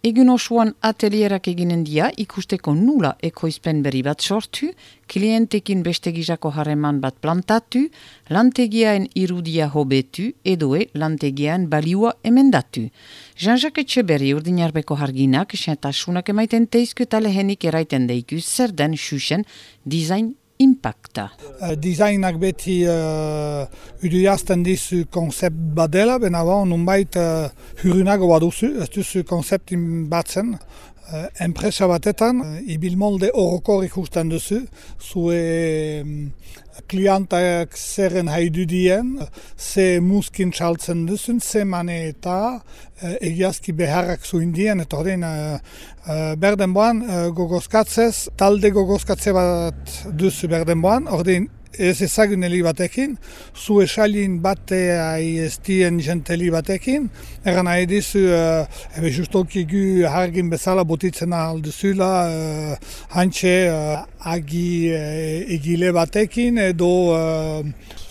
Egun osoan atelierak eginen dia ikusteko nula ekoizpen berri bat sortu, klientekin beste gizako harreman bat plantatu, lantegiaen irudia hobetu edoe lantegiaen baliua emendatu. Jean-Jacques Etxeberri urdinarbeko harginak, sentasunak emaiten teizku talehenik eraiten deiku zer den xuxen design impacta. Uh, designak beti uh, uduazten dizu konzept bat dela, bena ba, nunbait uh, hurunago bat duzu, ez duzu konzeptin batzen. Uh, enpresa batetan, uh, ibil molde horokor ikusten duzu, zue um, klientak zerren haidu dien, ze muskin txaltzen duzun, ze mane eta uh, egiazki beharrak zuen dien, eta horrein berden boan uh, gogozkatzez, talde gogozkatze bat duzu berden boan, horrein ez ezagun heli batekin, zu esalin batea ez dien jenteli batekin, eran nahi dizu, uh, ebe justoki gu hargin bezala botitzen alduzula, uh, hantxe uh, agi uh, egile batekin, edo uh,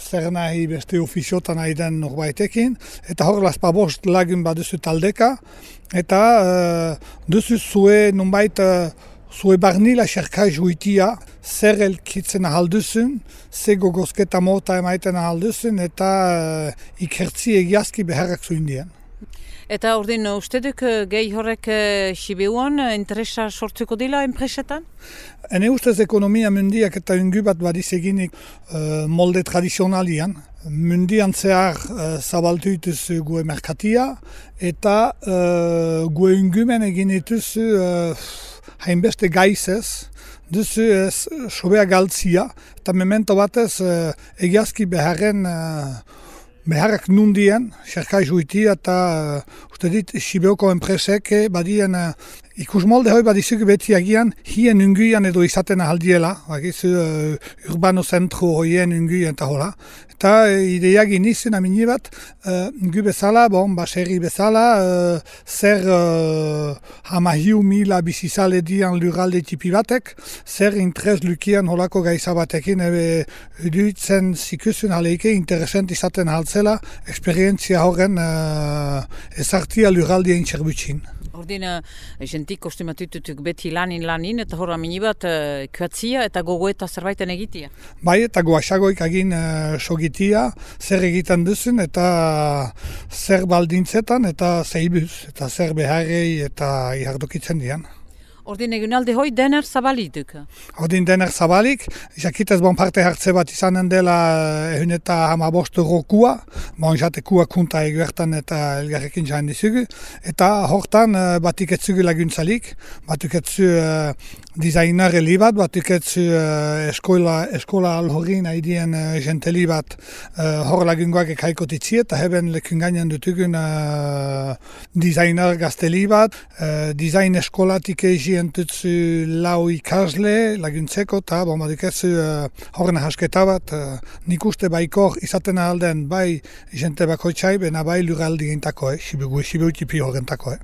zer nahi beste ofiziotan nahi den norbaitekin, eta hor laspabost lagun baduzu taldeka, eta uh, duzu zue nunbait uh, Zue barnila xerka juitia, zer elkitzen ahalduzun, ze gogozketa mota emaiten ahalduzun, eta uh, ikertzi egiazki beharrak zuen dien. Eta ordin, uste duk gehi horrek uh, Sibeuan interesa sortuko dila enpresetan? Hene ustez ekonomia mundiak eta ungu bat badiz eginik uh, molde tradizionalian. Mundian zehar uh, zabaltu ituz gue merkatia, eta uh, gue ungumen egin ituz hainbeste gaizez, duzu ez sobea galtzia, eta memento batez uh, egiazki beharren uh, beharrak nundien, xerkai juitia eta uh, uste dit Sibeoko enpresek badien ikus molde hoi badizuk beti agian hien unguian edo izaten ahaldiela, bakizu uh, urbano zentru hoien unguian eta hola. Eta uh, ideiak inizien amini bat, uh, gu bezala, bon, baserri bezala, uh, zer uh, hamahiu mila bizizale dian lurralde tipi batek, zer interes lukian holako gaiza batekin, ebe duitzen zikusun aleike interesant izaten ahaltzela, eksperientzia horren uh, ezartia lurraldien txerbutxin. Ordin, jentik kostumatitutuk beti lanin lanin, eta horra minibat uh, kuatzia eta gogoeta zerbaiten egitia. Bai, eta goaxagoik agin uh, sogitia, zer egiten duzun, eta zer baldintzetan, eta zeibuz, eta zer beharrei, eta ihardokitzen dian. Ordin egun alde hoi dener zabalituk? Ordin dener zabalik, jakitez bon parte hartze bat izanen dela ehun eta hama bostu rokua, bon jate kunta eguertan eta elgarrekin jahen dizugu, eta hortan eh, batik etzugu laguntzalik, batik etzu uh, designer heli bat, batik etzu uh, eskola, eskola alhorin haidien uh, jenteli bat uh, hor lagungoak ekaiko titzi, eta heben lekun gainan dutugun uh, designer gazteli bat, uh, design eskolatik egin entutzu lau ikasle laguntzeko eta bon, ez uh, horren hasketa bat uh, nik uste baikor izaten alden bai jente bakoitzai, bena bai luraldi gintako, eh, sibigu, sibigu tipi horrentako. Eh.